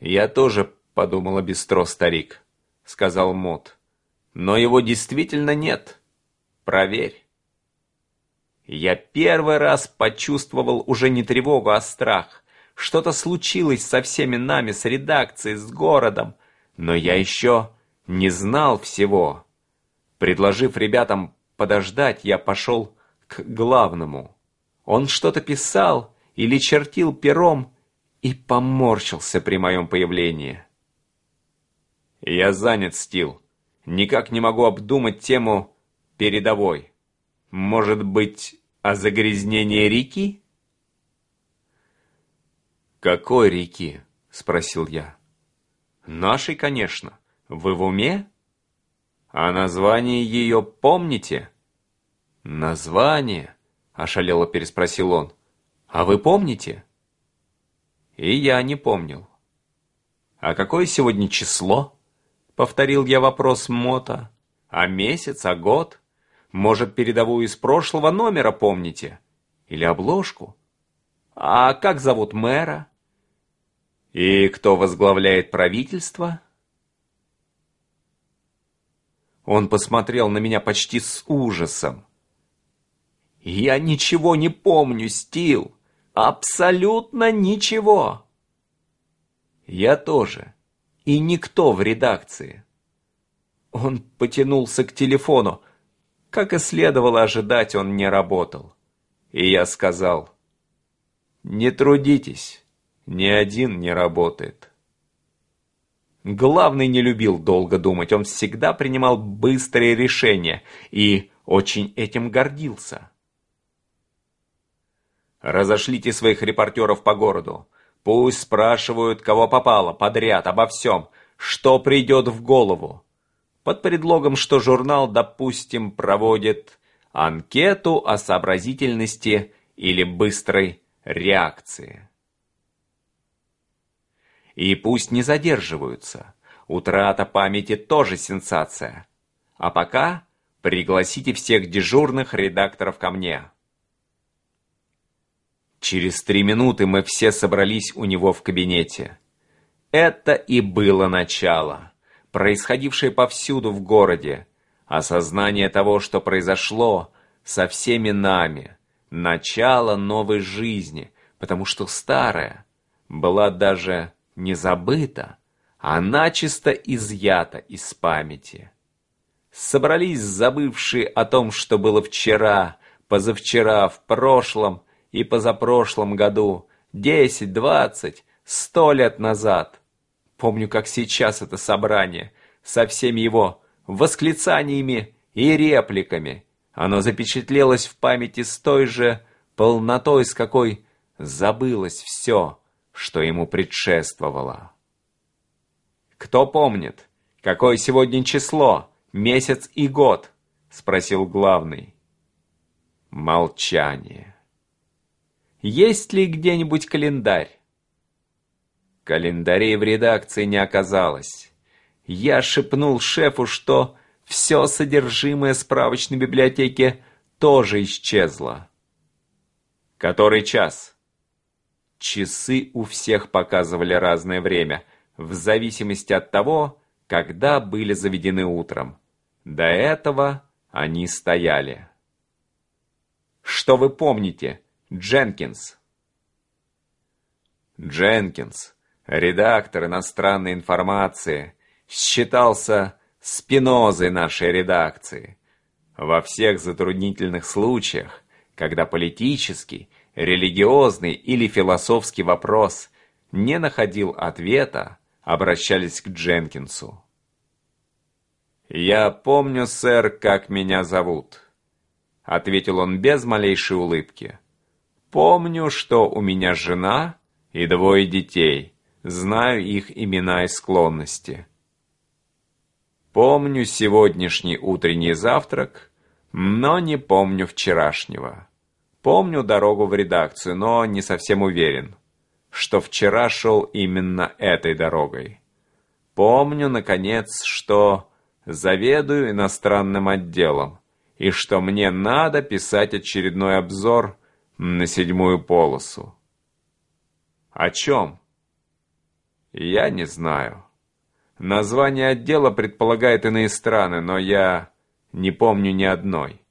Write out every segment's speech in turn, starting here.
«Я тоже подумала бестро старик», — сказал Мот. «Но его действительно нет. Проверь». Я первый раз почувствовал уже не тревогу, а страх. Что-то случилось со всеми нами, с редакцией, с городом. Но я еще не знал всего. Предложив ребятам подождать, я пошел к главному. Он что-то писал или чертил пером и поморщился при моем появлении. Я занят, Стил. Никак не могу обдумать тему передовой. Может быть, о загрязнении реки? «Какой реки?» — спросил я. «Нашей, конечно. Вы в уме? А название ее помните?» «Название?» — ошалело переспросил он. «А вы помните?» И я не помнил. «А какое сегодня число?» — повторил я вопрос Мота. «А месяц, а год? Может, передовую из прошлого номера помните? Или обложку? А как зовут мэра? И кто возглавляет правительство?» Он посмотрел на меня почти с ужасом. «Я ничего не помню, Стил. Абсолютно ничего!» «Я тоже. И никто в редакции». Он потянулся к телефону. Как и следовало ожидать, он не работал. И я сказал, «Не трудитесь, ни один не работает». Главный не любил долго думать, он всегда принимал быстрые решения и очень этим гордился. Разошлите своих репортеров по городу. Пусть спрашивают, кого попало, подряд, обо всем, что придет в голову. Под предлогом, что журнал, допустим, проводит анкету о сообразительности или быстрой реакции. И пусть не задерживаются. Утрата памяти тоже сенсация. А пока пригласите всех дежурных редакторов ко мне. Через три минуты мы все собрались у него в кабинете. Это и было начало, происходившее повсюду в городе, осознание того, что произошло со всеми нами, начало новой жизни, потому что старая была даже не забыта, а начисто изъята из памяти. Собрались забывшие о том, что было вчера, позавчера, в прошлом, и позапрошлом году, десять, двадцать, сто лет назад. Помню, как сейчас это собрание, со всеми его восклицаниями и репликами. Оно запечатлелось в памяти с той же полнотой, с какой забылось все, что ему предшествовало. «Кто помнит, какое сегодня число, месяц и год?» — спросил главный. Молчание. Есть ли где-нибудь календарь? Календарей в редакции не оказалось. Я шепнул шефу, что все содержимое справочной библиотеки тоже исчезло. Который час? Часы у всех показывали разное время, в зависимости от того, когда были заведены утром. До этого они стояли. Что вы помните? Дженкинс. Дженкинс, редактор иностранной информации, считался спинозой нашей редакции. Во всех затруднительных случаях, когда политический, религиозный или философский вопрос не находил ответа, обращались к Дженкинсу. «Я помню, сэр, как меня зовут», — ответил он без малейшей улыбки. Помню, что у меня жена и двое детей. Знаю их имена и склонности. Помню сегодняшний утренний завтрак, но не помню вчерашнего. Помню дорогу в редакцию, но не совсем уверен, что вчера шел именно этой дорогой. Помню, наконец, что заведую иностранным отделом, и что мне надо писать очередной обзор на седьмую полосу. О чем? Я не знаю. Название отдела предполагает иные страны, но я не помню ни одной.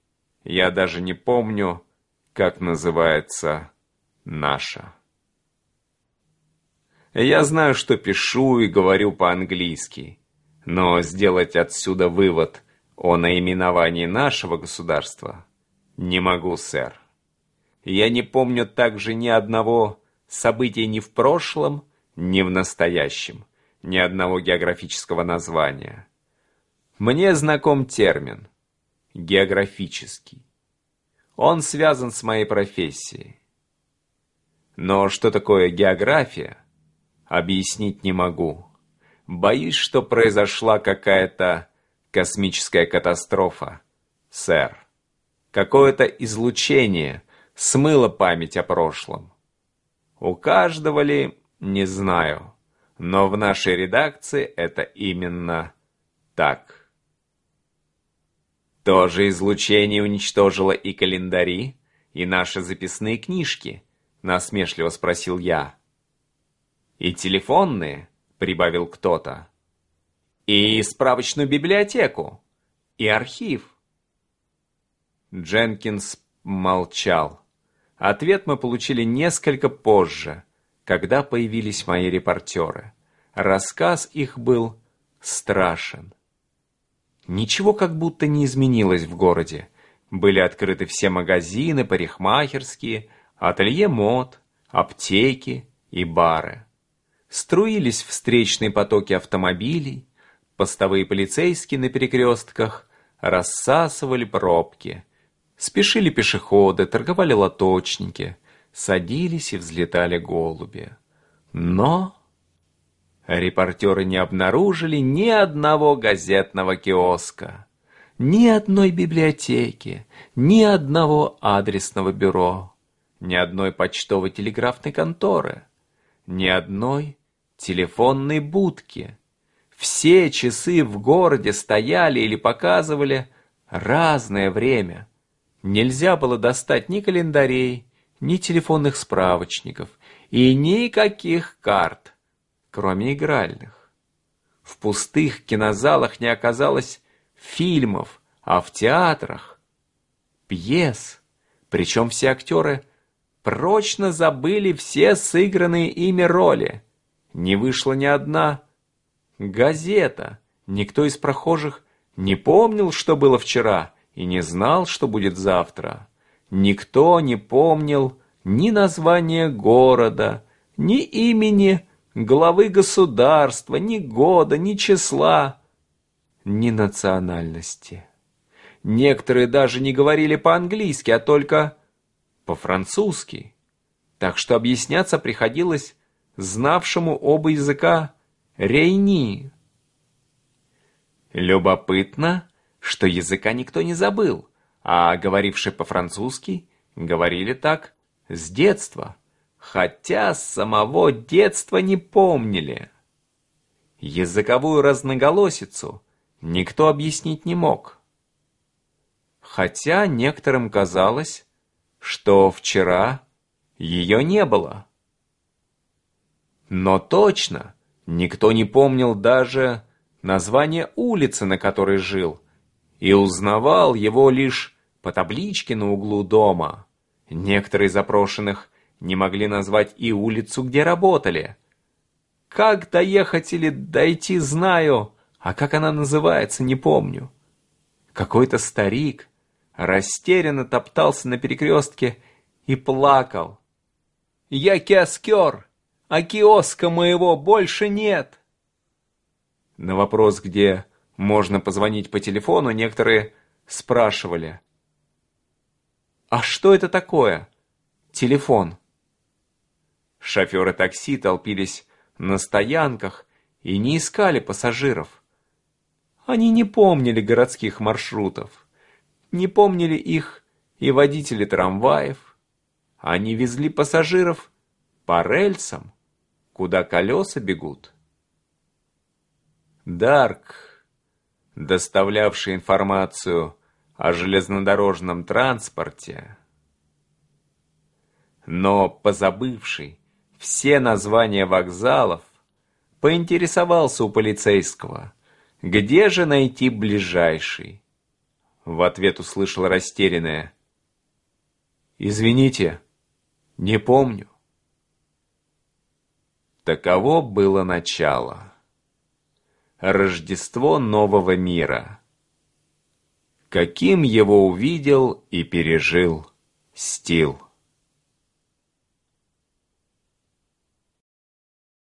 Я даже не помню, как называется наша. Я знаю, что пишу и говорю по-английски, но сделать отсюда вывод о наименовании нашего государства не могу, сэр. Я не помню также ни одного события ни в прошлом, ни в настоящем, ни одного географического названия. Мне знаком термин «географический». Он связан с моей профессией. Но что такое география – объяснить не могу. Боюсь, что произошла какая-то космическая катастрофа, сэр. Какое-то излучение смыло память о прошлом. У каждого ли, не знаю, но в нашей редакции это именно так. То же излучение уничтожило и календари, и наши записные книжки, насмешливо спросил я. «И телефонные», — прибавил кто-то. «И справочную библиотеку. И архив». Дженкинс молчал. Ответ мы получили несколько позже, когда появились мои репортеры. Рассказ их был страшен. Ничего как будто не изменилось в городе. Были открыты все магазины, парикмахерские, ателье мод, аптеки и бары струились встречные потоки автомобилей, постовые полицейские на перекрестках рассасывали пробки, спешили пешеходы, торговали лоточники, садились и взлетали голуби. Но репортеры не обнаружили ни одного газетного киоска, ни одной библиотеки, ни одного адресного бюро, ни одной почтовой телеграфной конторы, ни одной телефонной будки. Все часы в городе стояли или показывали разное время. Нельзя было достать ни календарей, ни телефонных справочников и никаких карт, кроме игральных. В пустых кинозалах не оказалось фильмов, а в театрах пьес. Причем все актеры прочно забыли все сыгранные ими роли не вышла ни одна газета. Никто из прохожих не помнил, что было вчера, и не знал, что будет завтра. Никто не помнил ни названия города, ни имени главы государства, ни года, ни числа, ни национальности. Некоторые даже не говорили по-английски, а только по-французски. Так что объясняться приходилось знавшему оба языка Рейни. Любопытно, что языка никто не забыл, а говорившие по-французски говорили так с детства, хотя самого детства не помнили. Языковую разноголосицу никто объяснить не мог. Хотя некоторым казалось, что вчера ее не было. Но точно, никто не помнил даже название улицы, на которой жил, и узнавал его лишь по табличке на углу дома. Некоторые запрошенных не могли назвать и улицу, где работали. Как доехать или дойти, знаю, а как она называется, не помню. Какой-то старик растерянно топтался на перекрестке и плакал. «Я киоскер! а киоска моего больше нет. На вопрос, где можно позвонить по телефону, некоторые спрашивали. А что это такое? Телефон. Шоферы такси толпились на стоянках и не искали пассажиров. Они не помнили городских маршрутов, не помнили их и водители трамваев. Они везли пассажиров по рельсам куда колеса бегут. Дарк, доставлявший информацию о железнодорожном транспорте, но позабывший все названия вокзалов, поинтересовался у полицейского, где же найти ближайший. В ответ услышал растерянное. «Извините, не помню». Таково было начало. Рождество нового мира. Каким его увидел и пережил Стил.